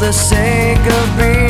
the sake of being